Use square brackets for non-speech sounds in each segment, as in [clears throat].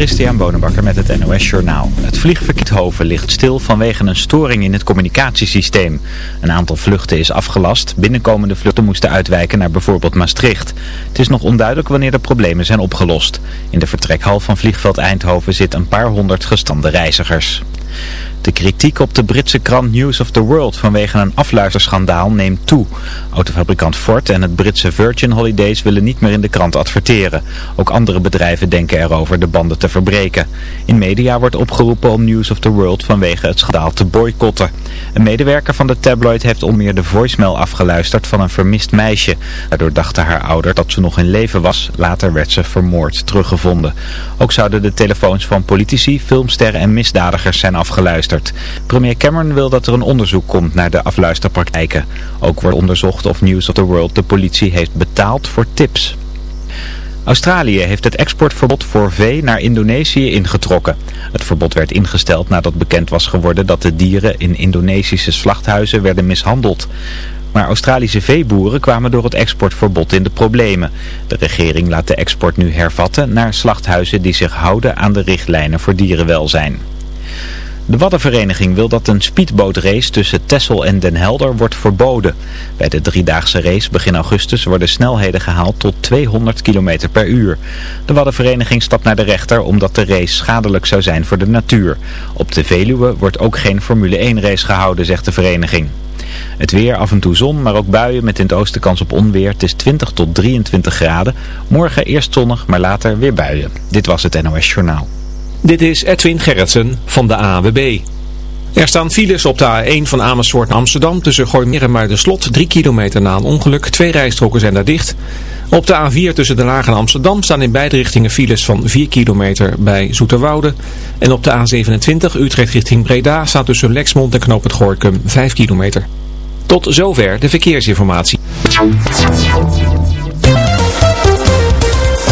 Christian Bonenbakker met het NOS Journaal. Het vliegverkeer ligt stil vanwege een storing in het communicatiesysteem. Een aantal vluchten is afgelast. Binnenkomende vluchten moesten uitwijken naar bijvoorbeeld Maastricht. Het is nog onduidelijk wanneer de problemen zijn opgelost. In de vertrekhal van vliegveld Eindhoven zit een paar honderd gestande reizigers. De kritiek op de Britse krant News of the World vanwege een afluisterschandaal neemt toe. Autofabrikant Ford en het Britse Virgin Holidays willen niet meer in de krant adverteren. Ook andere bedrijven denken erover de banden te verbreken. In media wordt opgeroepen om News of the World vanwege het schandaal te boycotten. Een medewerker van de tabloid heeft onmeer de voicemail afgeluisterd van een vermist meisje. Daardoor dachten haar ouder dat ze nog in leven was. Later werd ze vermoord teruggevonden. Ook zouden de telefoons van politici, filmsterren en misdadigers zijn afgeluisterd. Premier Cameron wil dat er een onderzoek komt naar de afluisterpraktijken. Ook wordt onderzocht of News of the World de politie heeft betaald voor tips. Australië heeft het exportverbod voor vee naar Indonesië ingetrokken. Het verbod werd ingesteld nadat bekend was geworden dat de dieren in Indonesische slachthuizen werden mishandeld. Maar Australische veeboeren kwamen door het exportverbod in de problemen. De regering laat de export nu hervatten naar slachthuizen die zich houden aan de richtlijnen voor dierenwelzijn. De Waddenvereniging wil dat een speedbootrace tussen Tessel en Den Helder wordt verboden. Bij de driedaagse race begin augustus worden snelheden gehaald tot 200 km per uur. De Waddenvereniging stapt naar de rechter omdat de race schadelijk zou zijn voor de natuur. Op de Veluwe wordt ook geen Formule 1 race gehouden, zegt de vereniging. Het weer, af en toe zon, maar ook buien met in het oosten kans op onweer. Het is 20 tot 23 graden. Morgen eerst zonnig, maar later weer buien. Dit was het NOS Journaal. Dit is Edwin Gerritsen van de AWB. Er staan files op de A1 van Amersfoort naar Amsterdam tussen Gooimeer en Muiderslot. Drie kilometer na een ongeluk. Twee rijstroken zijn daar dicht. Op de A4 tussen Den Haag en Amsterdam staan in beide richtingen files van 4 kilometer bij Zoeterwoude. En op de A27 Utrecht richting Breda staat tussen Lexmond en Knoop het Gorkum 5 kilometer. Tot zover de verkeersinformatie.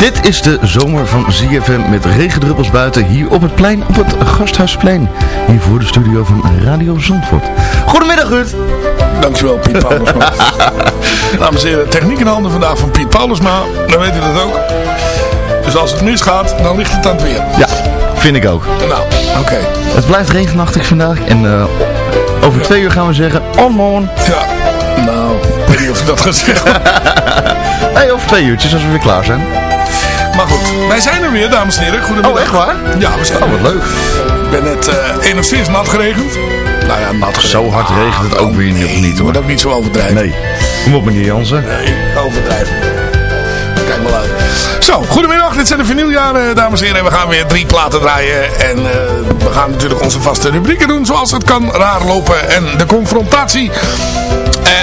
Dit is de zomer van ZFM met regendruppels buiten hier op het plein, op het Gasthuisplein. Hier voor de studio van Radio Zandvoort. Goedemiddag Ruud. Dankjewel Piet Paulusma. [laughs] Dames en heren, techniek in handen vandaag van Piet Paulusma. Dan weet u dat ook. Dus als het misgaat, dan ligt het aan het weer. Ja, vind ik ook. Nou, oké. Het blijft regenachtig vandaag en eh, over twee uur gaan we zeggen on morgen. Ja, niet of ik dat ga zeggen. [laughs] hey, over twee uurtjes als we weer klaar zijn. Maar goed, wij zijn er weer, dames en heren. Goedemiddag. Oh, echt waar? Ja, we zijn Oh, wat leuk. Ik ben net eh enigszins nat geregend. Nou ja, nat geregend. Zo hard regent het ook weer nee, niet, hoor. moet ook niet zo overdrijven. Nee. Kom op meneer Jansen. Nee, overdrijven. Kijk wel uit. Zo, goedemiddag. Dit zijn de vinyljaren, dames en heren. We gaan weer drie platen draaien. En eh, we gaan natuurlijk onze vaste rubrieken doen. Zoals het kan, raar lopen en de confrontatie.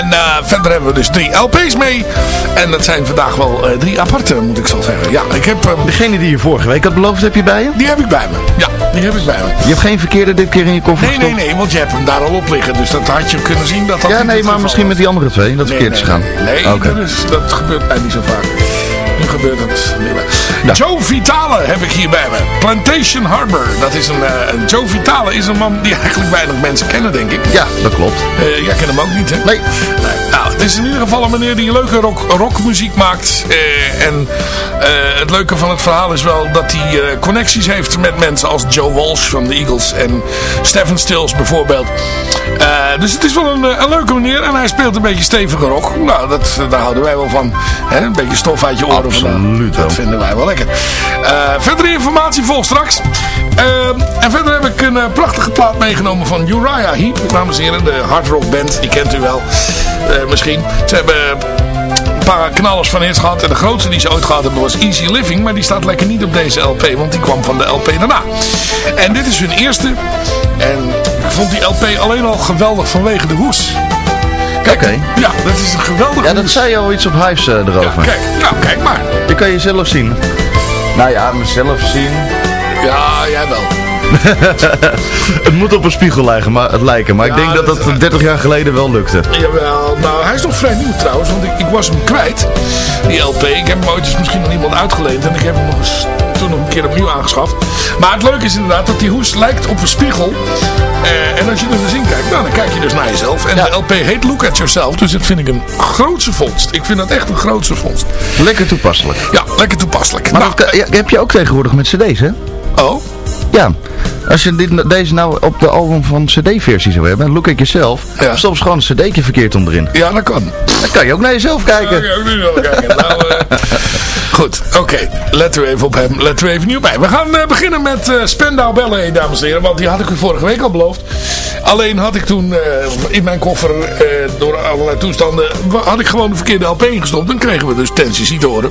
En eh, verder hebben we dus drie LP's mee. En dat zijn vandaag wel eh, drie aparte, moet ik zo zeggen. Ja, ik heb... eh, Degene die je vorige week had beloofd, heb je bij je? die heb ik bij me. Ja, die heb ik bij me. Je hebt geen verkeerde dit keer in je koffer Nee, nee, nee, want je hebt hem daar al op liggen. Dus dat had je kunnen zien dat dat Ja, nee, maar misschien was. met die andere twee, dat Nee, verkeerd nee, is gaan. Nee, nee, Oké. dat, is, dat gebeurt eigenlijk niet zo vaak. Nu gebeurt het. Joe Vitale heb ik hier bij me. Plantation Harbor. Dat is een, eh, een Joe Vitale is een man die eigenlijk weinig mensen kennen, denk ik. Ja, dat klopt. Eh, jij kent hem ook niet, hè? Nee. Nee. Nou, het is in ieder geval een meneer die leuke rock, rockmuziek maakt. Eh, en het leuke van het verhaal is wel dat hij connecties heeft met mensen als Joe Walsh van de Eagles en Stephen Stills bijvoorbeeld. Dus het is wel een, een leuke meneer en hij speelt een beetje stevige rock. Nou, dat, daar houden wij wel van. Hè? Een beetje stof uit je oren. Absoluut. Dat vinden wij wel lekker. Eh, verdere informatie volgt straks. Ehm, en verder heb ik een eh, prachtige plaat meegenomen van Uriah Heep. Dames en heren, de hard rock band. Die kent u wel. Eh, misschien. Ze hebben een paar knallers van hits gehad. En de grootste die ze ooit gehad hebben was Easy Living. Maar die staat lekker niet op deze LP. Want die kwam van de LP daarna. En dit is hun eerste. En ik vond die LP alleen al geweldig vanwege de hoes. Oké. ja, dat is een geweldige Ja, dat zei je al iets op Hives eh, Ja, erover. kijk, nou, kijk maar. Je kan jezelf zien. Nou ja, mezelf zien. Ja, jij wel. [laughs] Het moet op een spiegel lijken, maar, het lijken, maar ik Ja, denk dat dat- dat 30 jaar geleden wel lukte. Jawel, nou hij is nog vrij nieuw trouwens, want ik, ik was hem kwijt, die LP. Ik heb hem ooit eens misschien aan iemand uitgeleend en ik heb hem nog eens, toen nog een keer opnieuw aangeschaft. Maar het leuke is inderdaad dat die hoes lijkt op een spiegel. Eh, en als je er dus in kijkt, nou, dan kijk je dus naar jezelf. En Ja. de LP heet Look at Yourself, dus dat vind ik een grootse vondst. Ik vind dat echt een grootse vondst. Lekker toepasselijk. Ja, lekker toepasselijk. Maar nou, dat ja, heb je ook tegenwoordig met cd's, hè? oh, Ja. Als je dit, deze nou op de album van cd-versie zou hebben, Look at Yourself, Ja. stop ze gewoon een cd'tje verkeerd onderin. ja, dat kan. Dan kan je ook naar jezelf kijken. Oké, ook nu wel kijken. Nou, eh, [laughs] goed, oké. Letten we even op hem. Letten we even niet op mij. We gaan eh, beginnen met eh Spendau Ballet, dames en heren. Want die had ik u vorige week al beloofd. Alleen had ik toen in mijn koffer, door allerlei toestanden, had ik gewoon de verkeerde LP ingestopt. Dan kregen we dus Tensie te horen.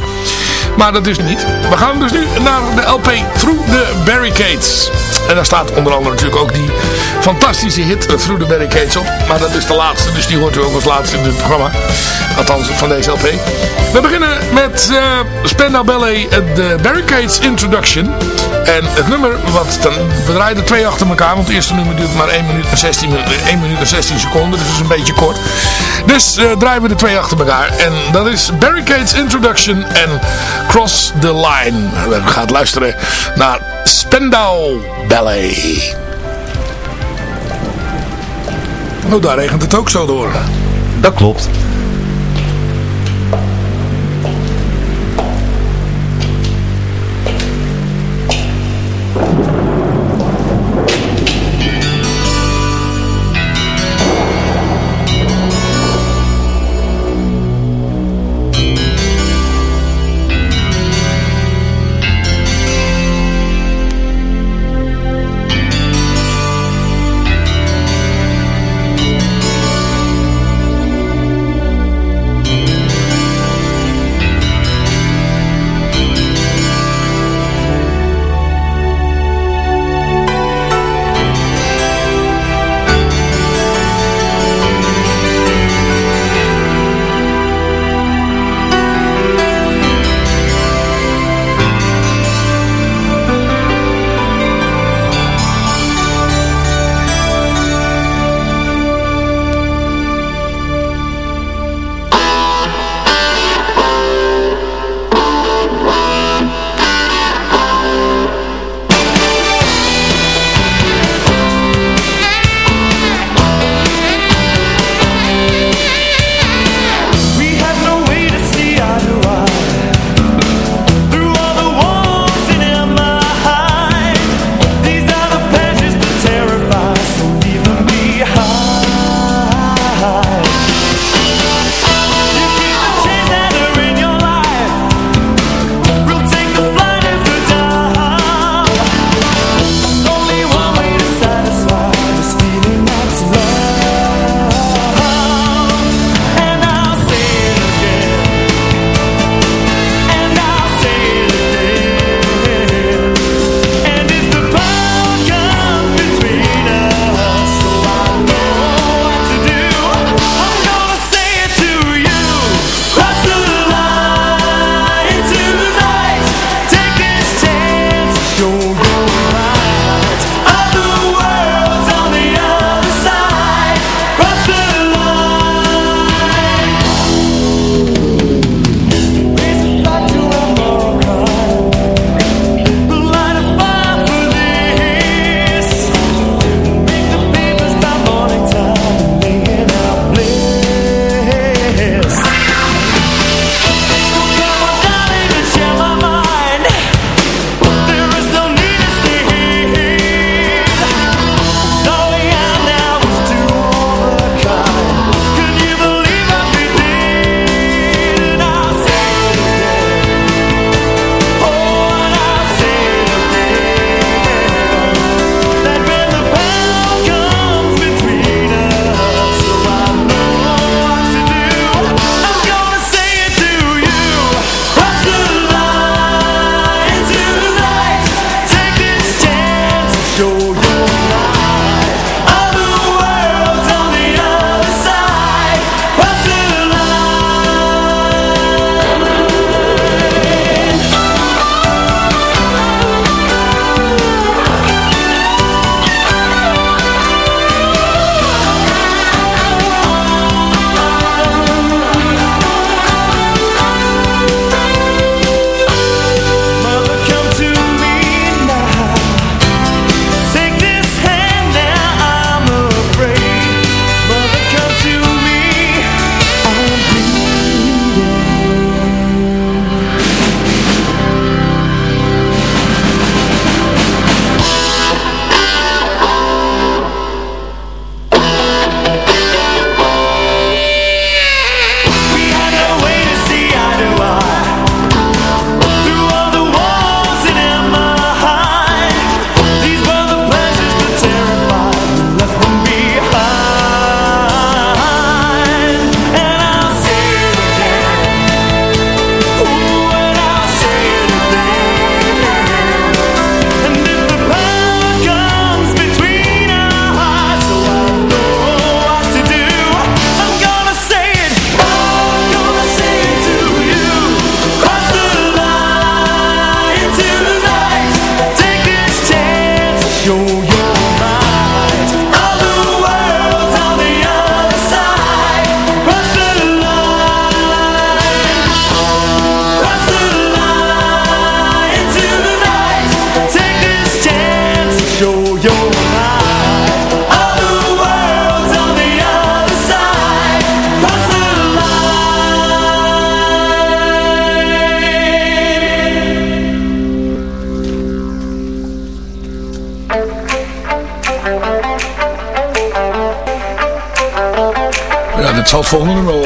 Maar dat is niet. We gaan dus nu naar de LP Through the Barricades. En daar staat onder andere natuurlijk ook die fantastische hit eh, Through the Barricades op. Maar dat is de laatste, dus die hoort u ook als laatste in dit programma. Althans, van deze LP. We beginnen met eh Spendau Ballet, eh, de Barricades Introduction. En het nummer, wat dan, we draaien twee achter elkaar, want het eerste nummer duurt maar 1 minuut en 16, min- eh, 1 minuut en 16 seconden, dus dat is een beetje kort. Dus eh, draaien we de twee achter elkaar. En dat is Barricades Introduction en Cross the Line. We gaan luisteren naar Spendau Ballet. Oh, daar regent het ook zo door. Dat klopt.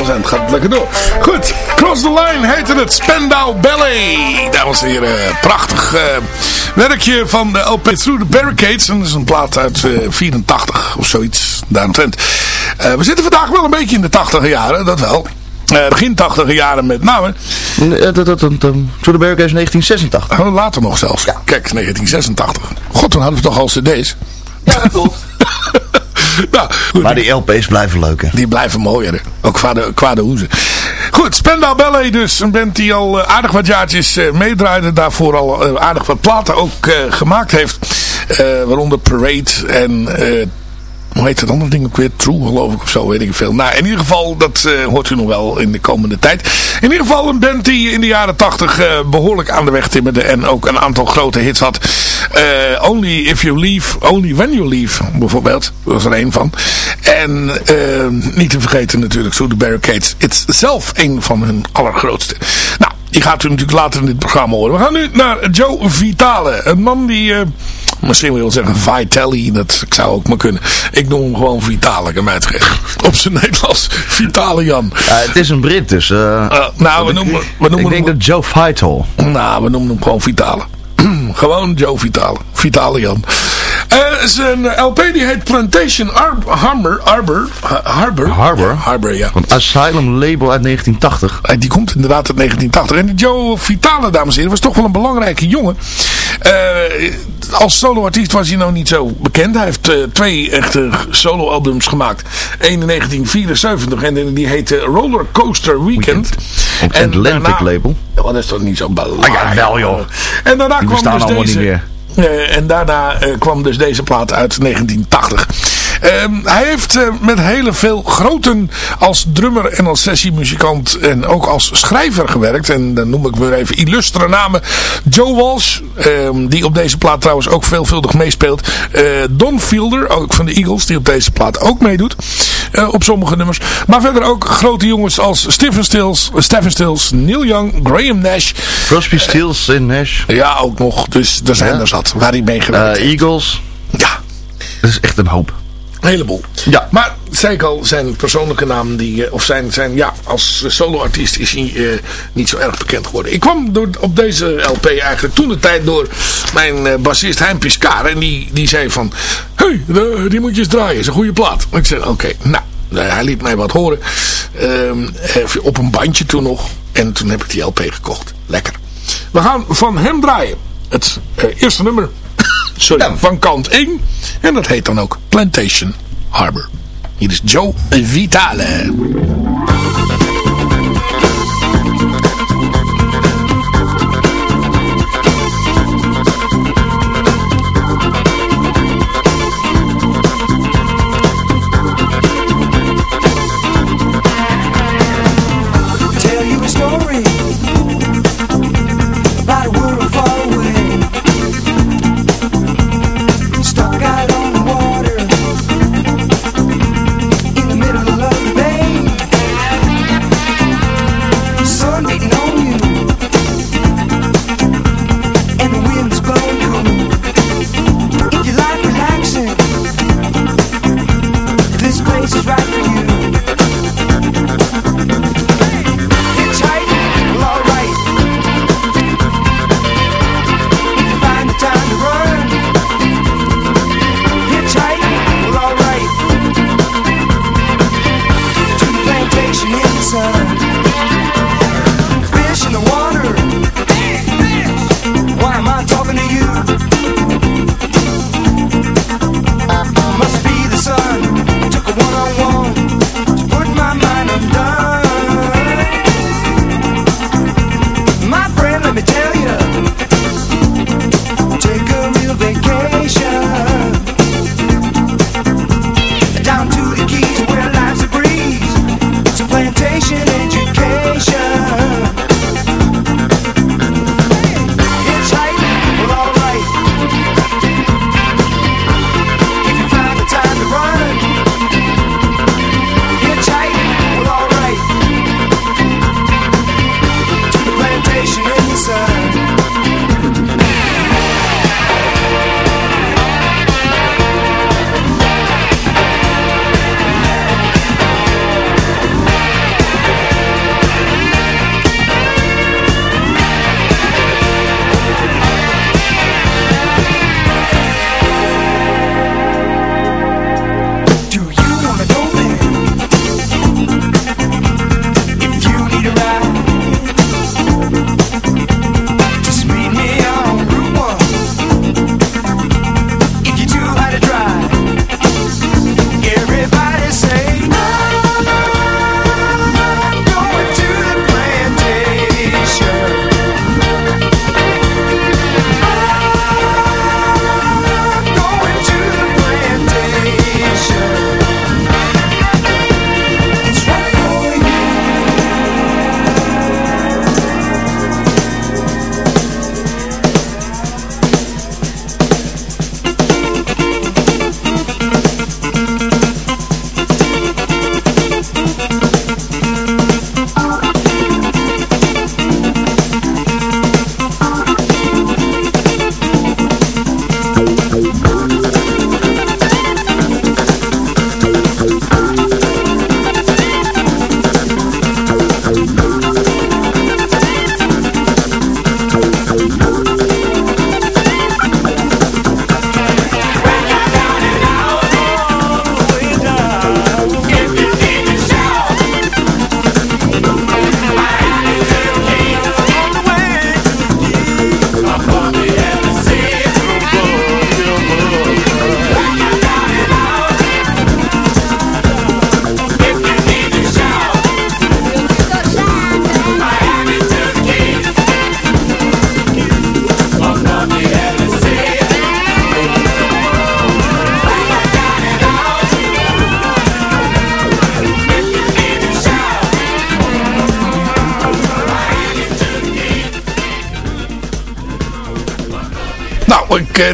Het gaat lekker door. Goed, Cross the Line heette het Spendau Ballet. Dames en heren, prachtig uh, werkje van de LP Through the Barricades. En dat is een plaat uit uh, 84 of zoiets, daaromtrent. Uh, we zitten vandaag wel een beetje in de 80 jaren, dat wel. Uh, begin 80 jaren met name. Through the Barricades 1986. Oh, later nog zelfs. Ja. Kijk, 1986. God, toen hadden we toch al cd's. Ja, dat klopt. [laughs] [laughs] nou, goed, maar die LP's blijven leuk, hè? Die blijven mooier? Ook qua de, qua de hoezen. Goed, Spendau Ballet dus. Een band die al uh, aardig wat jaartjes uh, meedraaide. Daarvoor al uh, aardig wat platen ook gemaakt heeft. waaronder Parade en... hoe heet dat andere ding ook weer? True geloof ik of zo, weet ik veel. Nou, in ieder geval, dat hoort u nog wel in de komende tijd. In ieder geval een band die in de jaren 80 behoorlijk aan de weg timmerde. En ook een aantal grote hits had. Uh, only if you leave, only when you leave, bijvoorbeeld. Was er een van. En uh, niet te vergeten natuurlijk Through the Barricades. Is zelf een van hun allergrootste. Nou, die gaat u natuurlijk later in dit programma horen. We gaan nu naar Joe Vitale. Een man die... Uh, misschien wil je zeggen Vitali, dat zou ook maar kunnen. Ik noem hem gewoon Vitale, ik hem. Op zijn Nederlands, Vitale Jan. Ja, het is een Brit, dus... Uh, uh, nou, we noemen, we noemen ik denk hem, dat Joe Vital. Nou, we noemen hem gewoon Vitale. [clears throat] gewoon Joe Vitale. Jan. Uh, zijn LP die heet Plantation Ar Harbor. Harbor. Harbor. Harbor. Ja, Harbor, ja. Asylum Label uit 1980. Uh, die komt inderdaad uit 1980. En die Joe Vitale, dames en heren, was toch wel een belangrijke jongen. Uh, als soloartiest was hij nou niet zo bekend. Hij heeft uh, twee echte soloalbums gemaakt. Eén in 1974 en die heette Roller Coaster Weekend. Op het Atlantic daarna, Ja, label. dat is toch niet zo belangrijk. Ah, ja, wel joh. En daarna die kwam dus deze... niet meer. Uh, en daarna kwam dus deze plaat uit 1980. Uh, hij heeft met hele veel groten als drummer en als sessiemuzikant en ook als schrijver gewerkt. En dan noem ik weer even illustere namen. Joe Walsh, ehm, die op deze plaat trouwens ook veelvuldig meespeelt. Don Fielder, ook van de Eagles, die op deze plaat ook meedoet. op sommige nummers. Maar verder ook grote jongens als Stephen Stills, Stephen Stills Neil Young, Graham Nash. Crosby, Stills en Nash. Ja, ook nog. Dus er zijn Ja. er zat waar hij mee gewerkt heeft. Eagles. Ja, Dat is echt een hoop. Een heleboel. Ja. Maar, zei ik al, zijn persoonlijke naam, die, eh, of zijn, zijn ja, als soloartiest is hij eh, niet zo erg bekend geworden. Ik kwam door, op deze LP eigenlijk toen de tijd door mijn eh, bassist Hein Piscar. En die, die zei van, hé, hey, die moet je eens draaien, is een goede plaat. Ik zei, oké, nou, hij liet mij wat horen. Ehm, op een bandje toen nog. En toen heb ik die LP gekocht. Lekker. We gaan van hem draaien. Het eerste nummer. Sorry, van kant 1. En dat heet dan ook Plantation Harbor. Hier is Joe Vitale.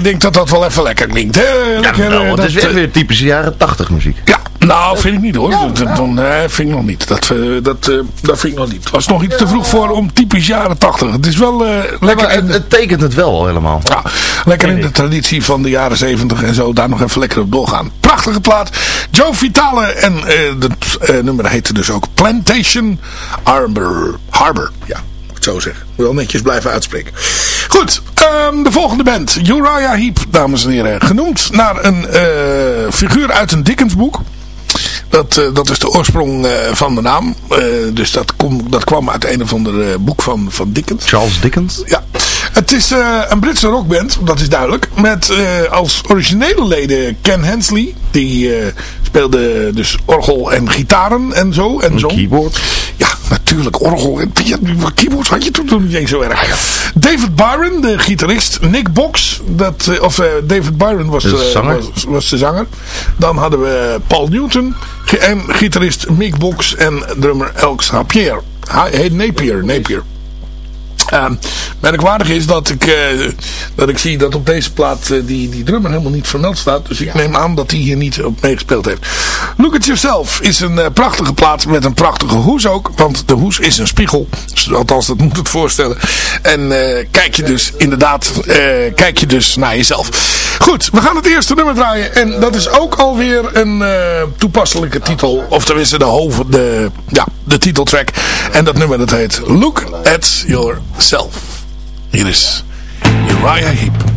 Denk dat dat wel even lekker klinkt. Hè? Ja, Lekker, wel, eh, het is dat, weer, eh, weer typische jaren 80 muziek. Ja, nou vind ik niet hoor. dat, dat- dan, eh, vind ik nog niet. Dat, dat, eh, dat vind ik nog niet. Het was nog iets te vroeg voor om typisch jaren 80. Het is wel eh, lekker het, de, het tekent het wel al helemaal. ja, lekker in de traditie van de jaren 70 en zo. Daar nog even lekker op doorgaan. Prachtige plaat. Joe Vitale en eh het eh, nummer heette dus ook Plantation Harbor. Harbor, ja. moet ik het Zo zeggen. Moet wel netjes blijven uitspreken. Goed, ehm, de volgende band. Uriah Heep, dames en heren. Genoemd naar een eh, figuur uit een Dickens-boek. Dat, eh, dat is de oorsprong eh, van de naam. Dus dat, kom, dat kwam uit een of ander boek van, van Dickens. Charles Dickens. Ja, het is eh, een Britse rockband, dat is duidelijk. Met eh, als originele leden Ken Hensley. Die eh, speelde dus orgel en gitaren en zo. En zo. keyboard. Ja, natuurlijk. Orgel en ja, keyboards had je toen, niet eens zo erg. David Byron, de gitarist. Nick Box, dat, of David Byron was, De zanger. was, was de zanger. Dan hadden we Paul Newton. En gitarist Mick Box en drummer Elks Napier. Hij heet Napier, Napier. Ehm merkwaardig is dat ik, eh, dat ik zie dat op deze plaat eh, die, die drummer helemaal niet vermeld staat. Dus ik neem aan dat hij hier niet op meegespeeld heeft. Look at Yourself is een eh, prachtige plaat met een prachtige hoes ook. Want de hoes is een spiegel. Dus Althans, dat [laughs] moet het voorstellen. En kijk je dus inderdaad kijk je dus naar jezelf. Goed, we gaan het eerste nummer draaien. En dat is ook alweer een toepasselijke titel. Of tenminste de, hoofd, de, ja, de titeltrack. En dat nummer dat heet Look at Yourself. Hier is Uriah Heep.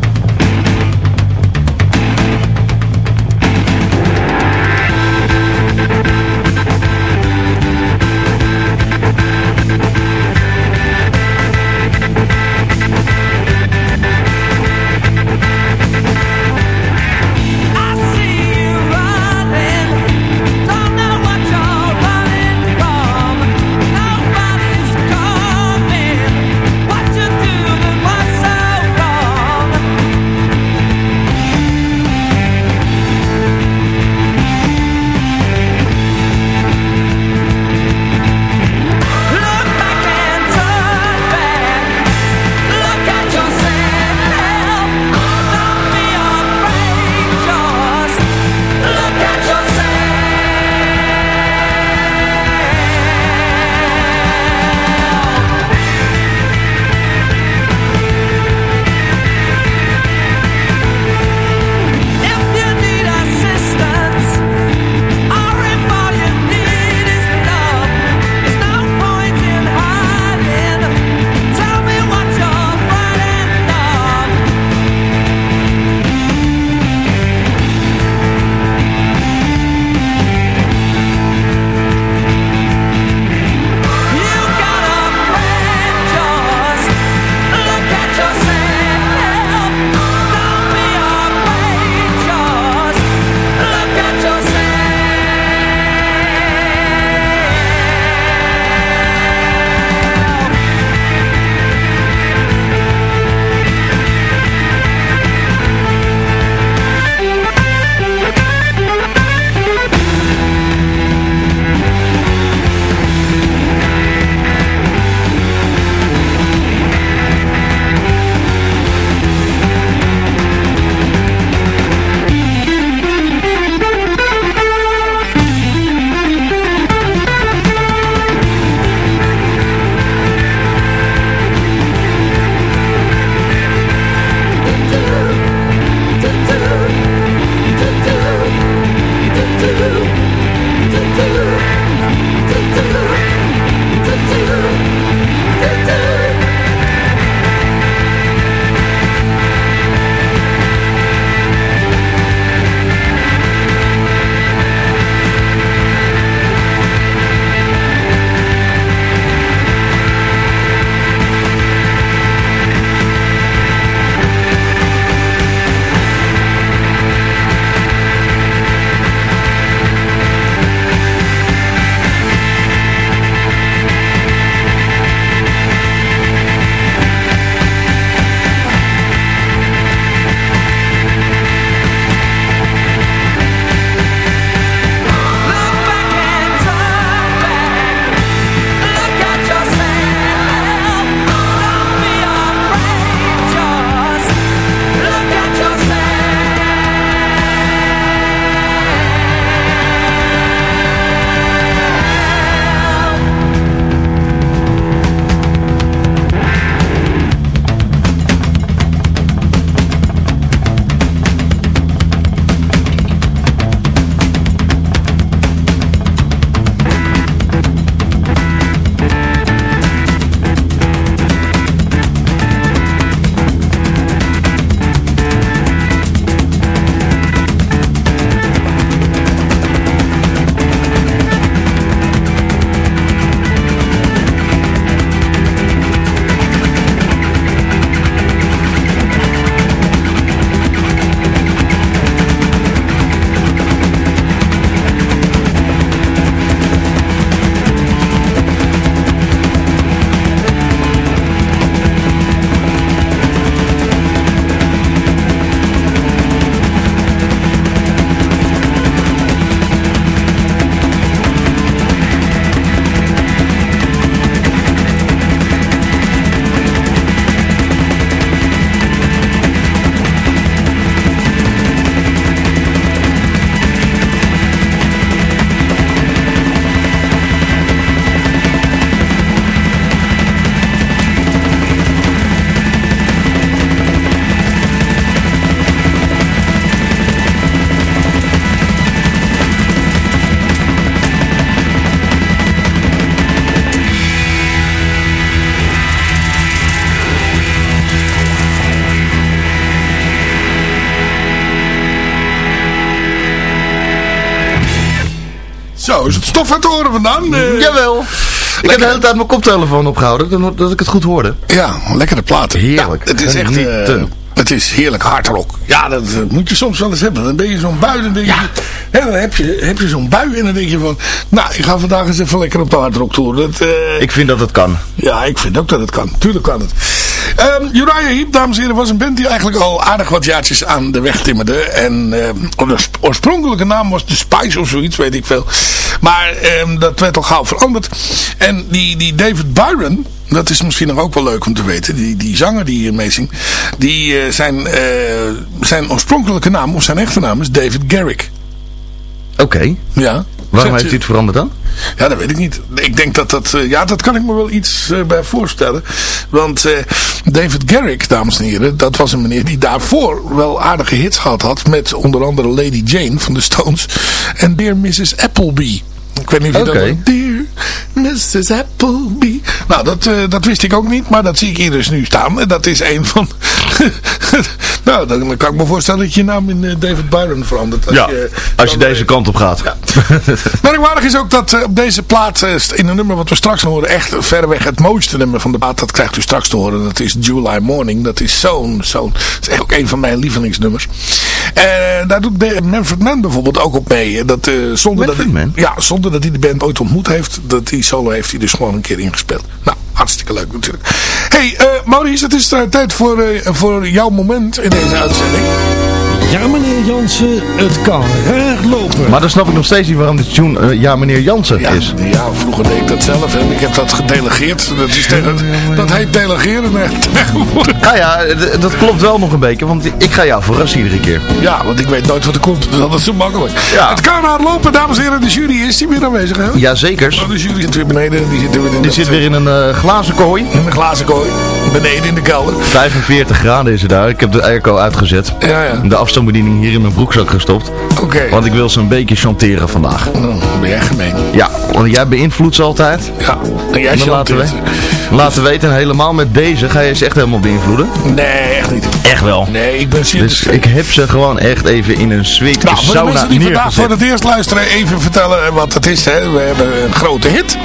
Zo, is het stof uit de oren vandaan? Eh, Jawel. Ik heb de hele tijd mijn koptelefoon opgehouden, dat- ik het goed hoorde. Ja, lekkere platen. Heerlijk. Ja, het is echt... Genieten. het is heerlijk hardrock. Ja, dat, moet je soms wel eens hebben. Dan ben je zo'n bui. Dan, denk je, hè, dan heb je, heb je zo'n bui en dan denk je van... Nou, ik ga vandaag eens even lekker op de hardrock tour. Dat, eh, Ik vind dat het kan. Ja, ik vind ook dat het kan. Tuurlijk kan het. Ehm Uriah Heep, dames en heren, was een band die eigenlijk al aardig wat jaartjes aan de weg timmerde. En ehm, de sp- oorspronkelijke naam was The Spice of zoiets, weet ik veel. Maar ehm, dat werd al gauw veranderd. En die, die David Byron, dat is misschien nog ook wel leuk om te weten. Die, die zanger die hier mee zingt. Die, eh, zijn, eh, zijn oorspronkelijke naam, of zijn echte naam, is David Garrick. Oké. Ja. Waarom heeft u- het veranderd dan? ja, dat weet ik niet. Ik denk dat dat... eh, ja, dat kan ik me wel iets eh, bij voorstellen. Want eh, David Garrick, dames en heren... dat was een meneer die daarvoor wel aardige hits gehad had... met onder andere Lady Jane van de Stones... en Dear Mrs. Appleby. Ik weet niet of je Oké. dat... Dear Mrs. Appleby. Nou, dat, eh, dat wist ik ook niet. Maar dat zie ik hier dus nu staan. En dat is een van... [laughs] nou, dan kan ik me voorstellen dat je je naam in eh, David Byron verandert. Als Ja, je, als je deze eh, kant op gaat. ja. [laughs] Merkwaardig is ook dat eh, op deze plaat, eh, in een nummer wat we straks horen, echt verreweg het mooiste nummer van de plaat, dat krijgt u straks te horen. Dat is July Morning. Dat is zo'n, zo'n, dat is echt ook een van mijn lievelingsnummers. En daar doet Manfred Mann bijvoorbeeld ook op mee. Dat, eh, zonder, dat hij, ja, zonder dat hij de band ooit ontmoet heeft, dat die solo heeft hij dus gewoon een keer ingespeeld. Hartstikke leuk natuurlijk. hey, eh, Maurice, het is eh, tijd voor, eh, voor jouw moment in deze uitzending. Ja, meneer Jansen, het kan raar lopen. Maar dan snap ik nog steeds niet waarom dit tune eh, Ja meneer Jansen Ja, is. ja, vroeger deed ik dat zelf en ik heb dat gedelegeerd. Dat, is tegen, dat heet delegeren tegenwoordig. [laughs] Nou ja, dat klopt wel nog een beetje, want ik ga jou verrassen iedere keer. Ja, want ik weet nooit wat er komt. Dat is zo makkelijk. Ja. Het kan raar lopen, dames en heren. De jury is die weer aanwezig, hè? Jazeker. Oh, de jury zit weer beneden. Die zit weer in, Die zit weer in een eh, glazen kooi. in een glazen kooi. [laughs] Beneden in de kelder. 45 graden is het daar. Ik heb de airco uitgezet. Ja, ja. De afstandsbediening hier in mijn broekzak gestopt. Oké. Want ik wil ze een beetje chanteren vandaag. Oh, ben jij gemeen. Ja, want jij beïnvloedt ze altijd. Ja. En jij Dan laten, we, laten weten, en helemaal met deze ga je ze echt helemaal beïnvloeden. Nee, echt niet. Echt wel. Nee, ik ben zeer Dus ik heb ze gewoon echt even in een zweet Nou, voor de sauna mensen die vandaag voor neergezet. het eerst luisteren, even vertellen wat het is. Hè. We hebben een grote hit.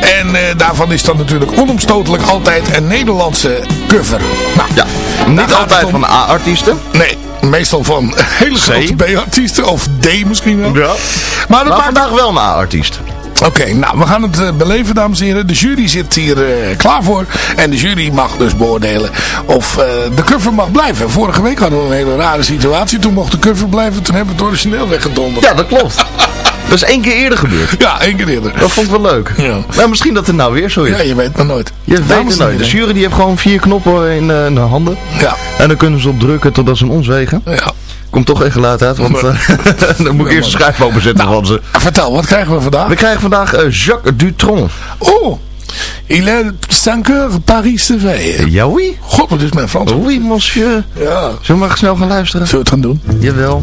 En eh, daarvan is dan natuurlijk onomstotelijk altijd een Nederlandse cover. Nou, Ja, niet altijd om. van A-artiesten. Nee, meestal van [laughs] hele grote B-artiesten. Of D misschien wel. Ja. Maar dat Maar maakt... vandaag wel een A-artiest. Oké, nou, we gaan het eh, beleven, dames en heren. De jury zit hier eh, klaar voor. En de jury mag dus beoordelen of de cover mag blijven. Vorige week hadden we een hele rare situatie. Toen mocht de cover blijven. Toen hebben we het origineel weggedonderd. Ja, dat klopt. [laughs] Dat is één keer eerder gebeurd. Ja, één keer eerder. Dat vond ik wel leuk. Ja. Maar misschien dat het nou weer zo is. Ja, je weet maar nooit. Je weet het nooit. De jury die heeft gewoon vier knoppen in, in de handen. Ja, En dan kunnen ze op drukken totdat ze ons wegen. ja. Komt toch echt geluid uit, want eh, [laughs] dan moet ik eerst de schijf openzetten van ze. Vertel, wat krijgen we vandaag? We krijgen vandaag eh, Jacques Dutron. Oh, il est 5 heures Paris veille. Ja, oui. God, wat is mijn Frans? Oui, monsieur. Ja. Zullen we maar snel gaan luisteren? Zullen we het gaan doen? Jawel.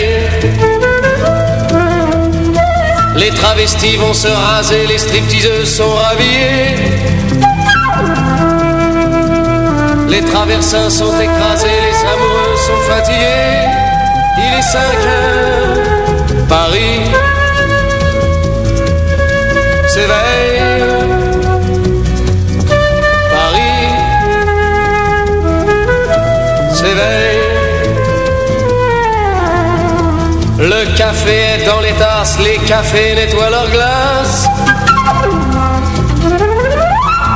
Travestis vont se raser, les stripteaseuses sont rhabillées. Les traversins sont écrasés, les amoureux sont fatigués. Il est 5 heures, Paris s'éveille. Les cafés nettoient leurs glaces.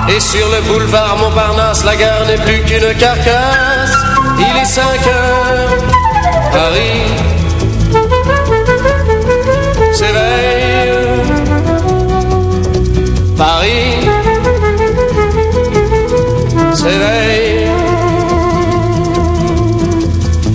Et sur le boulevard Montparnasse, la gare n'est plus qu'une carcasse. Il est 5 heures, Paris s'éveille. Paris s'éveille.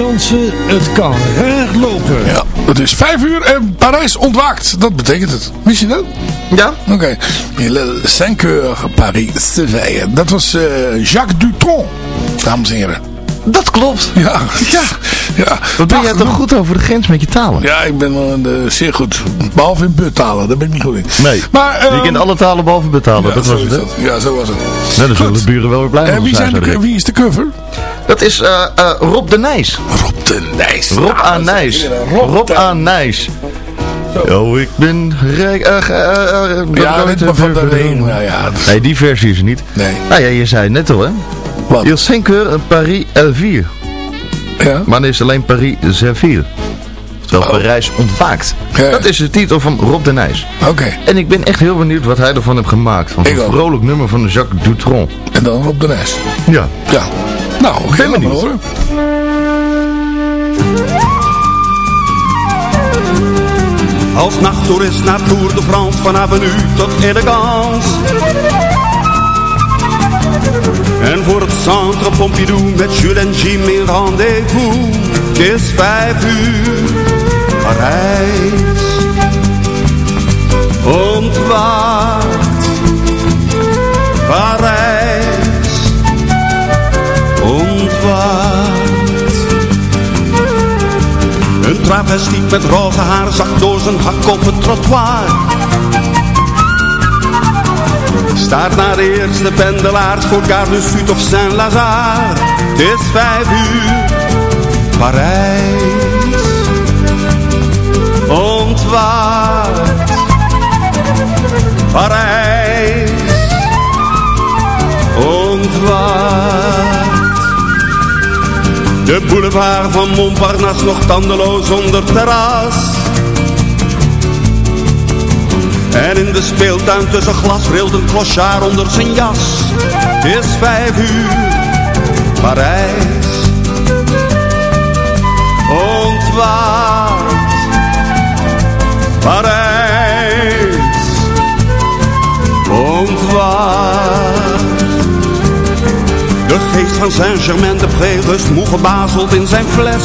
Jansen, het kan raar lopen. Ja, het is vijf uur en Parijs ontwaakt. Dat betekent het. Wist je dat? Ja. Oké. Le 5 heures Paris s'éveille. Dat was eh, Jacques Dutron, dames en heren. Dat klopt. Ja, ja, ja. Wat ben jij toch goed over de grens met je talen? Ja, ik ben eh, zeer goed. Behalve in buttalen, daar ben ik niet goed in. Nee. Maar, je ehm, kent alle talen behalve betalen. ja, dat was het, dat. Ja, zo was het. Nou, dan zullen de buren wel weer blij En wie, zijn de, wie is de cover? Dat is eh, eh, Rob de Nijs. Rob de Nijs. Rob Ah, aan Nijs. Rob aan Nijs. Oh, ik ben rijk. Ja, nooit maar van de. Nou ja, Nee, die versie is er niet. nee. Nou ja, je zei het net al, hè? Wat? Il Cinqueur Paris Elvire. Ja? Maar dan is alleen Paris Servir. Terwijl Parijs ontwaakt. Ja. Dat is de titel van Rob de Nijs. Oké. En ik ben echt heel benieuwd wat hij ervan heeft gemaakt. Van Ik ook. vrolijk nummer van Jacques Dutronc. En dan Rob de Nijs. Ja. Ja. Nou, oké. Ben benieuwd. horen. Als nachttoerist naar Tour de France van avenue tot elegance. En voor het Centre Pompidou met Jules en Jim in rendezvous. Het is vijf uur, Parijs. Ontwaakt, Parijs. Ontwaakt. Een travestiet met roze haar zakt door zijn hak op het trottoir. Staart naar de eerste pendelaars voor du Sud of Saint-Lazare. Het is vijf uur, Parijs. Ontwaakt, Parijs. Ontwaakt. De boulevard van Montparnasse nog tandeloos zonder terras. En in de speeltuin tussen glas rilt een clochard onder zijn jas. Is vijf uur, Parijs. Ontwaakt, Parijs. Ontwaakt. De geest van Saint-Germain-de-Pré rust moe gebazeld in zijn fles.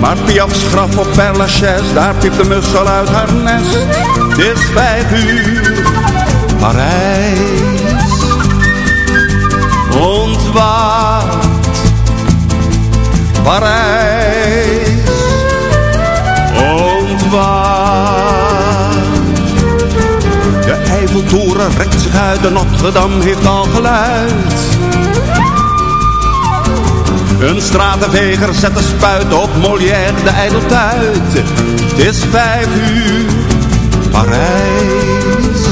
Maar Piaf's graf op Père Lachaise, daar piept de mus al uit haar nest. Het is vijf uur, Parijs. Ontwaakt, Parijs. Ontwaakt. De Eiffeltoren rekt zich uit, de Notre-Dame heeft al geluid. Een stratenveger zet de spuit op Molière de ijdeltuit. Het is vijf uur, Parijs.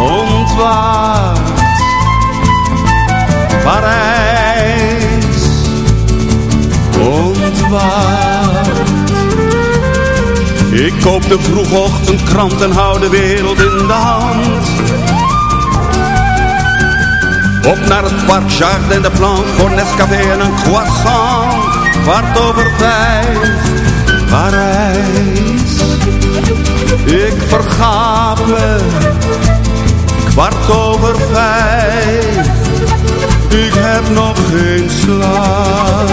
Ontwaakt, Parijs. Ontwaakt. Ik koop de vroege ochtendkrant en hou de wereld in de hand. Op naar het park Jardin de Plan voor Nescafé en een croissant. Kwart over vijf, Parijs. Ik verga schapen. Kwart over vijf, ik heb nog geen slaap.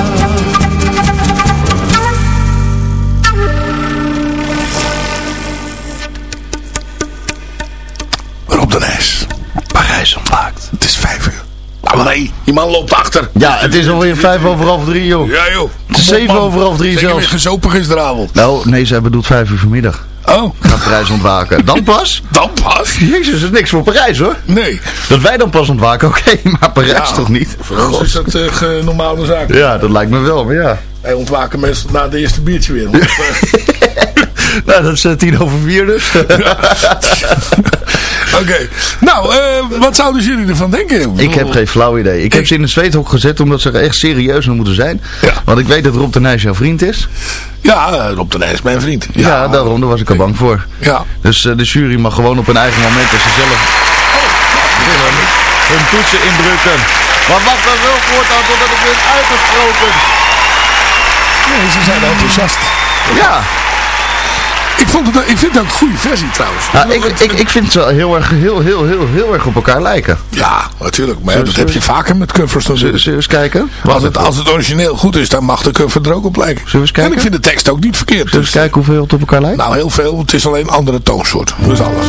Rob de Nijs. Parijs ontwaakt. Die man loopt achter. Ja, het is alweer vijf over half drie, joh. Ja, joh. Het is zeven over half drie zelfs. weer gezopen gisteravond. Nou, nee, zij bedoelt vijf uur vanmiddag. Oh, Gaat Parijs ontwaken. Dan pas? [laughs] dan pas. Jezus, dat is niks voor Parijs, hoor. Nee. Dat wij dan pas ontwaken, [laughs] oké, maar Parijs Ja, toch niet? Voor ons is dat ge- normale zaak. Ja, dat lijkt me wel, maar ja. Wij ontwaken meestal na het eerste biertje weer. Want, [laughs] Nou, dat is eh, tien over vier dus. [laughs] Oké. Nou, eh, wat zouden jullie ervan denken? Ik heb geen flauw idee. Ik heb ze in een zweethok gezet omdat ze er echt serieus naar moeten zijn. Ja. Want ik weet dat Rob de Nijs jouw vriend is. Ja, eh, Rob de Nijs is mijn vriend. Ja, daarom, daar was ik er bang voor. Ja. Dus de jury mag gewoon op een eigen moment als ze zelf hun toetsen indrukken. Maar wacht dan wel voortaan totdat ik ben uitgesproken. Nee, ze zijn enthousiast. Ja, Ik, vond het, ik vind het ook een goede versie trouwens. ik, ik, ik vind ze heel erg, heel, heel, heel, heel erg op elkaar lijken. Ja, natuurlijk. Maar ja, dat heb je vaker met covers dan Zullen we eens kijken? als het, als het origineel goed is, dan mag de cover er ook op lijken. Zullen we eens kijken? En ik vind de tekst ook niet verkeerd. Zullen we eens Dus, kijken hoeveel het op elkaar lijkt? nou, heel veel. Het is alleen een andere toonsoort. Dat is alles.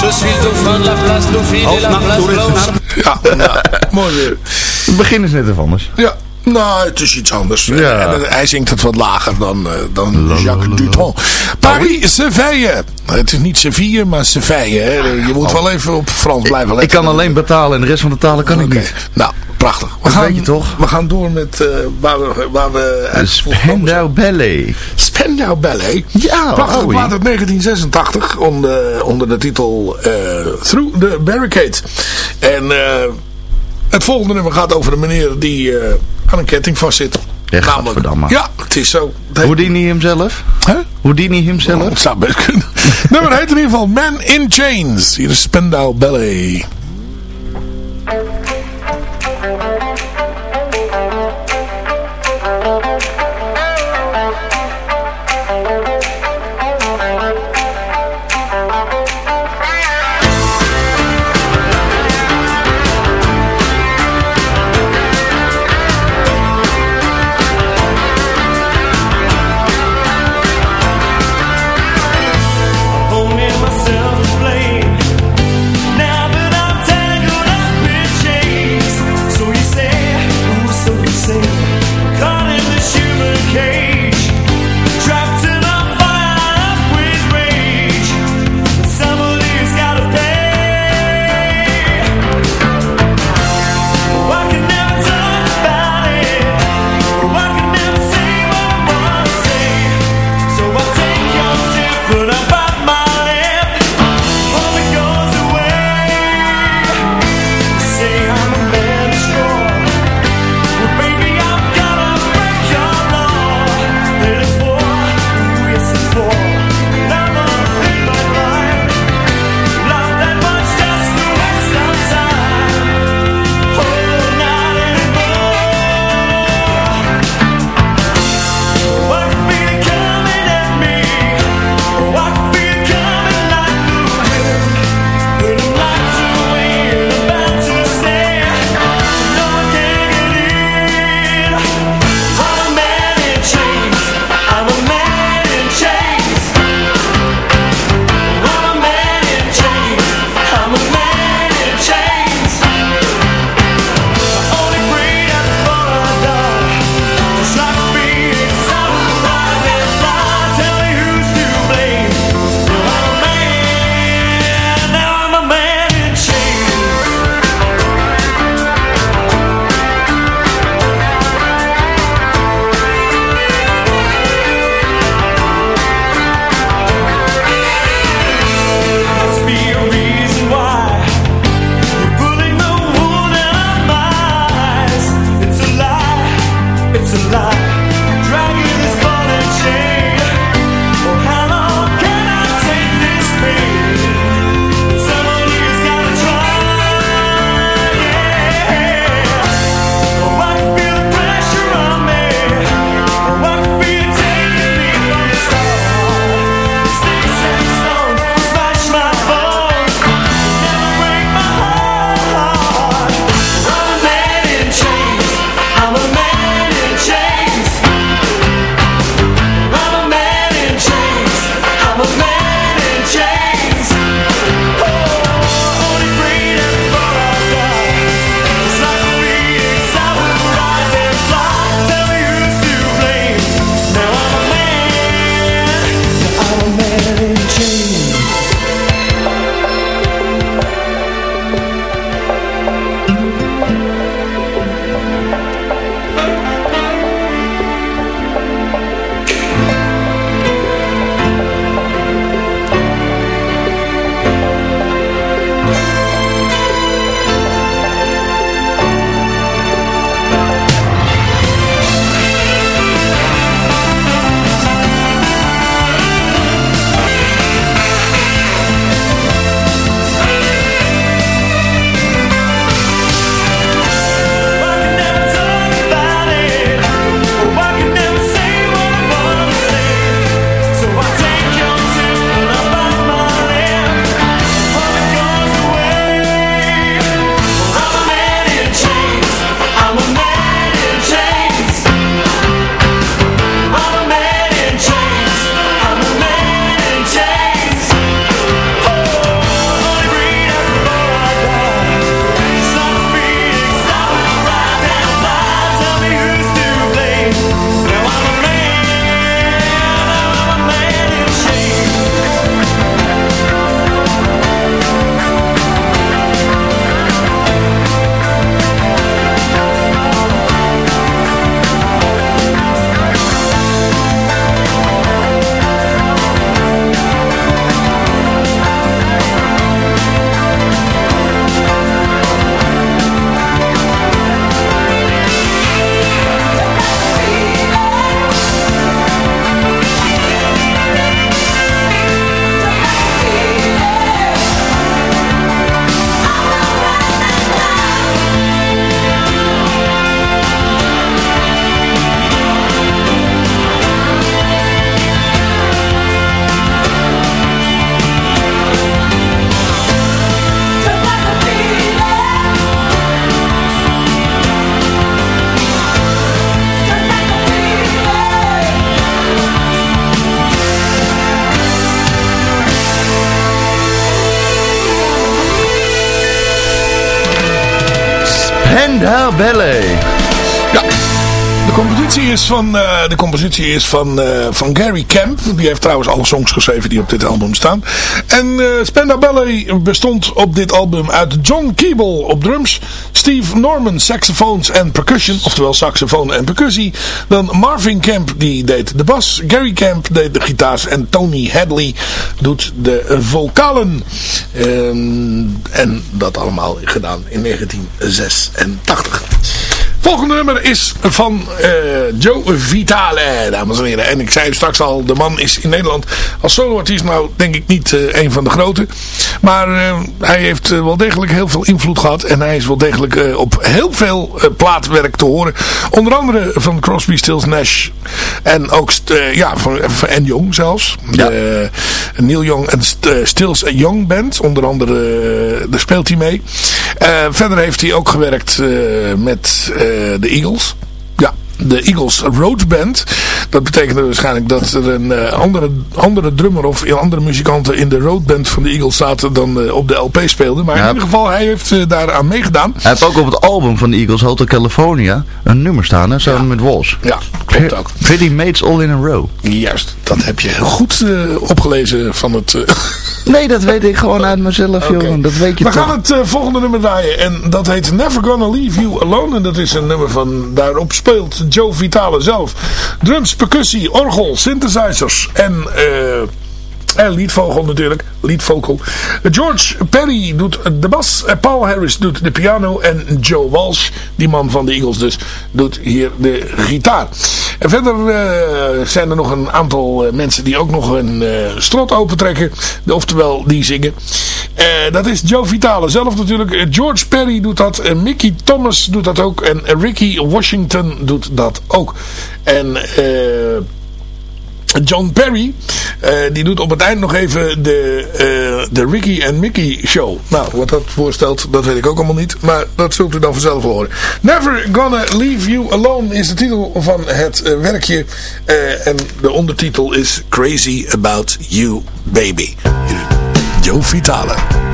Je suis dauphin de la place Dauphine et la place. Ja, nou, mooi weer. Het begin is net even anders. Ja, nou, het is iets anders. Ja. En, eh, hij zingt het wat lager dan, eh, dan Jacques Dutton. Paris, Seville. Het is niet Seville, maar Seville. Hè. Je moet wel even op Frans blijven Ik letten. kan alleen betalen en de rest van de talen kan ik niet. Nou, prachtig. We Dat gaan, weet je toch? We gaan door met eh, waar we, waar we uit Spandau Ballet. Spandau Ballet. Ja, Prachtig oh, plaat uit 1986 onder, onder de titel eh, Through the Barricade. En eh, het volgende nummer gaat over een meneer die eh, aan een ketting vastzit. Ja, gadverdamme. ja, het is zo. Het Houdini hemzelf? Hè? Houdini hemzelf? Dat zou best kunnen. [laughs] nummer heet in ieder geval Man in Chains. Hier is Spandau Ballet. Spandau Ballet. Ja. De compositie is van, eh, de compositie is van, eh, van Gary Camp. Die heeft trouwens alle songs geschreven die op dit album staan. En uh, Spandau Ballet bestond op dit album uit John Keeble op drums. Steve Norman saxofoons en percussion. Oftewel saxofoon en percussie. Dan Marvin Camp die deed de bas. Gary Camp deed de gitaars. En Tony Hadley doet de vocalen. Ehm, en dat allemaal gedaan in 1986. Volgende nummer is van uh, Joe Vitale, dames en heren. En ik zei straks al, de man is in Nederland als soloartiest nou denk ik niet uh, een van de grote. Maar uh, hij heeft wel degelijk heel veel invloed gehad. En hij is wel degelijk op heel veel plaatwerk te horen. Onder andere van Crosby, Stills, Nash. En ook ja, van, en Young zelfs. Ja. De, Neil Young en Stills Young Band. Onder andere, daar speelt hij mee. verder heeft hij ook gewerkt met Eh, de Eagles. De Eagles Road Band. Dat betekende waarschijnlijk dat er een uh, andere, andere drummer of andere muzikanten in de Road Band van de Eagles zaten dan uh, op de LP speelden. Maar ja, in ieder geval, hij heeft uh, daaraan meegedaan. Hij heeft ook op het album van de Eagles, Hotel California, een nummer staan, hè, samen ja. met Walsh. Ja, klopt ook. Pretty Mates All in a Row. Juist, dat heb je heel goed opgelezen van het... [laughs] nee, dat weet ik gewoon uit mezelf, okay. jongen. Dat weet je We toch. gaan het volgende nummer draaien en dat heet Never Gonna Leave You Alone. En dat is een nummer van, daarop speelt Joe Vitale zelf. Drums, percussie, orgel, synthesizers en... En liedvogel natuurlijk. Liedvogel. George Perry doet de bas. Paul Harris doet de piano. En Joe Walsh, die man van de Eagles dus, doet hier de gitaar. En verder uh, zijn er nog een aantal mensen die ook nog een uh, strot opentrekken. Oftewel, die zingen. Uh, dat is Joe Vitale zelf natuurlijk. George Perry doet dat. Mickey Thomas doet dat ook. En Ricky Washington doet dat ook. En... eh John Perry, die doet op het eind nog even de, de Ricky en Mickey show. Nou, wat dat voorstelt, dat weet ik ook allemaal niet. Maar dat zult u dan vanzelf horen. Never Gonna Leave You Alone is de titel van het werkje. en de ondertitel is Crazy About You Baby. Joe Vitale.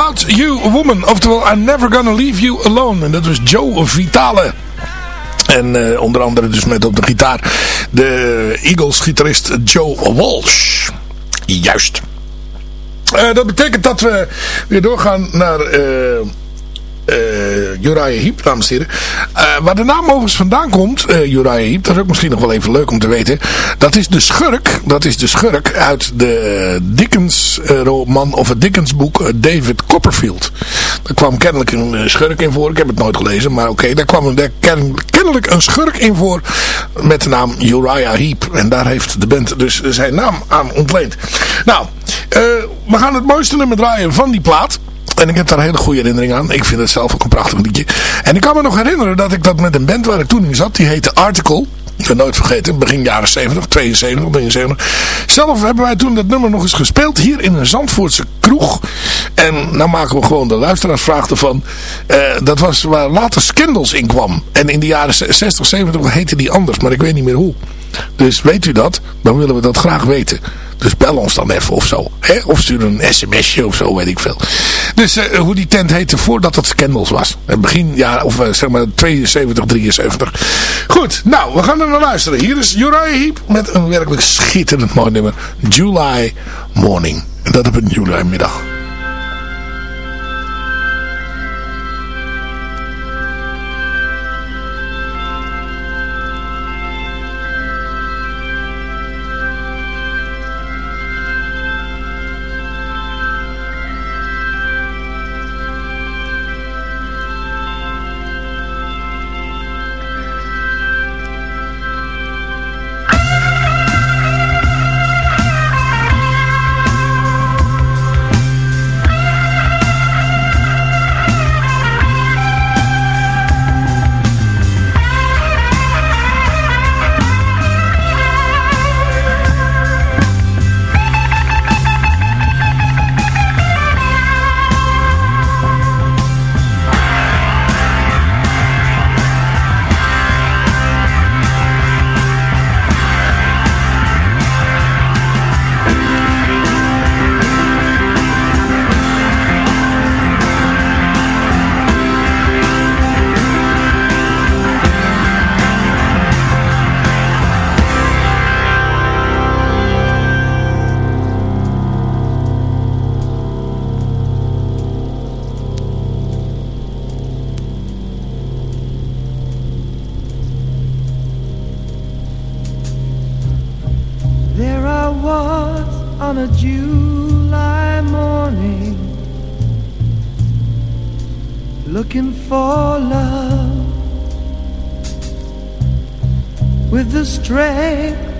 About You Woman. Oftewel, I'm Never Gonna Leave You Alone. En dat was Joe Vitale. En eh, onder andere dus met op de gitaar de Eagles-gitarist Joe Walsh. Juist. Eh, dat betekent dat we weer doorgaan naar eh Uriah Heep, dames en heren. Eh, waar de naam overigens vandaan komt, eh Uriah Heep, dat is ook misschien nog wel even leuk om te weten. Dat is de schurk, dat is de schurk uit de Dickens eh, roman of het Dickens boek eh, David Copperfield. Daar kwam kennelijk een eh, schurk in voor, ik heb het nooit gelezen, maar oké, daar kwam ken- kennelijk een schurk in voor met de naam Uriah Heep. En daar heeft de band dus zijn naam aan ontleend. Nou, eh, we gaan het mooiste nummer draaien van die plaat. En ik heb daar een hele goede herinnering aan. Ik vind het zelf ook een prachtig liedje. En ik kan me nog herinneren dat ik dat met een band waar ik toen in zat. Die heette Article. Ik heb nooit vergeten. Begin jaren 70, 72, 73. Zelf hebben wij toen dat nummer nog eens gespeeld. Hier in een Zandvoortse kroeg. En nou maken we gewoon de luisteraarsvraag ervan. Eh, dat was waar later Scandals in kwam. En in de jaren 60, 70 heette die anders. Maar ik weet niet meer hoe. Dus weet u dat? Dan willen we dat graag weten. Dus bel ons dan even of zo. Hè? Of stuur een sms'je of zo, weet ik veel. Dus eh, hoe die tent heette voordat het Scandals was. Begin jaar, of eh, zeg maar 72, 73. Goed, nou, we gaan er naar luisteren. Hier is Uriah Heep met een werkelijk schitterend mooi nummer. July Morning. En dat op een July middag.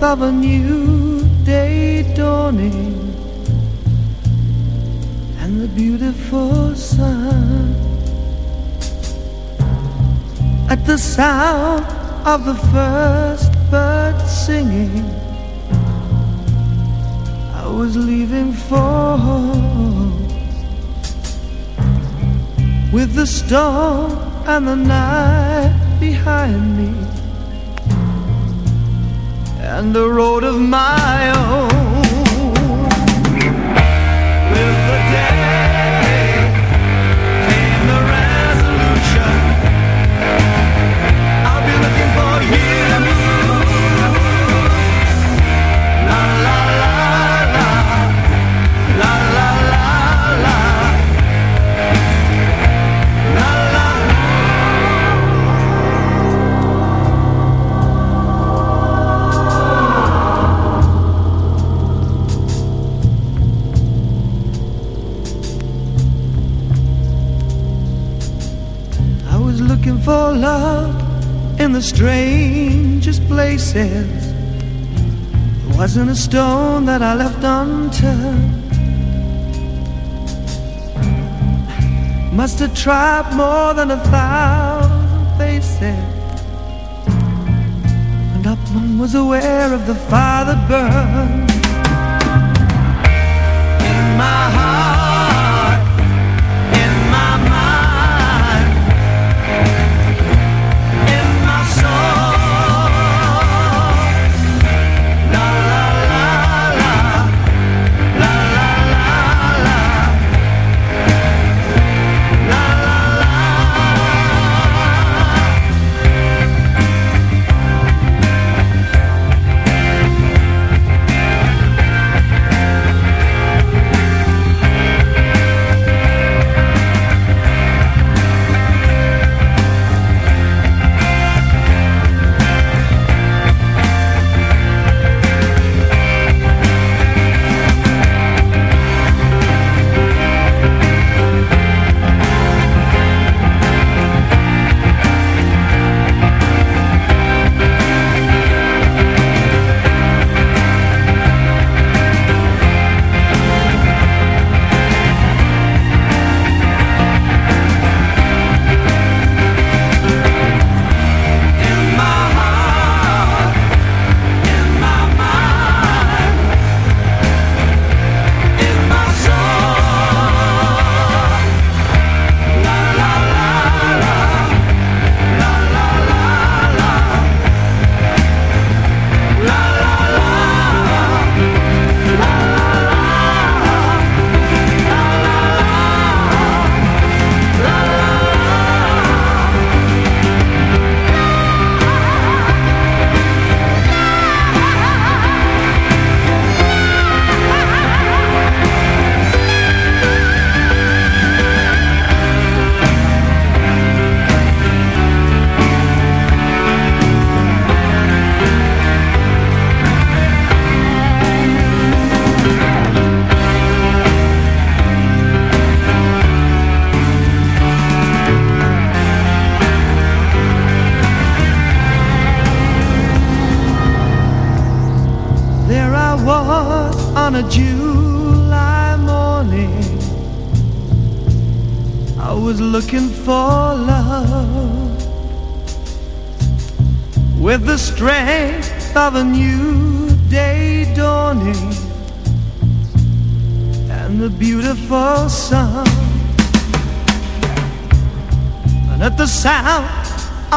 Of a new day dawning And the beautiful sun At the sound of the first bird singing. I was leaving for home with the storm and the night behind me and a road of my own. The strangest places there wasn't a stone that I left unturned. Must have tried more than a thousand faces. And not one was aware of the fire that burned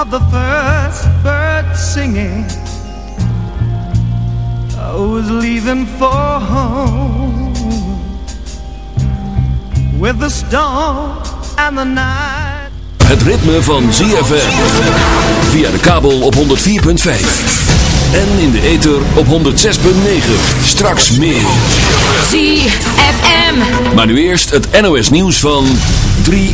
of the first bird singing, I was leaving for home with the storm and the night. Het ritme van ZFM. Via de kabel op 104.5. En in de ether op 106.9. Straks meer. ZFM. Maar nu eerst het NOS nieuws van 3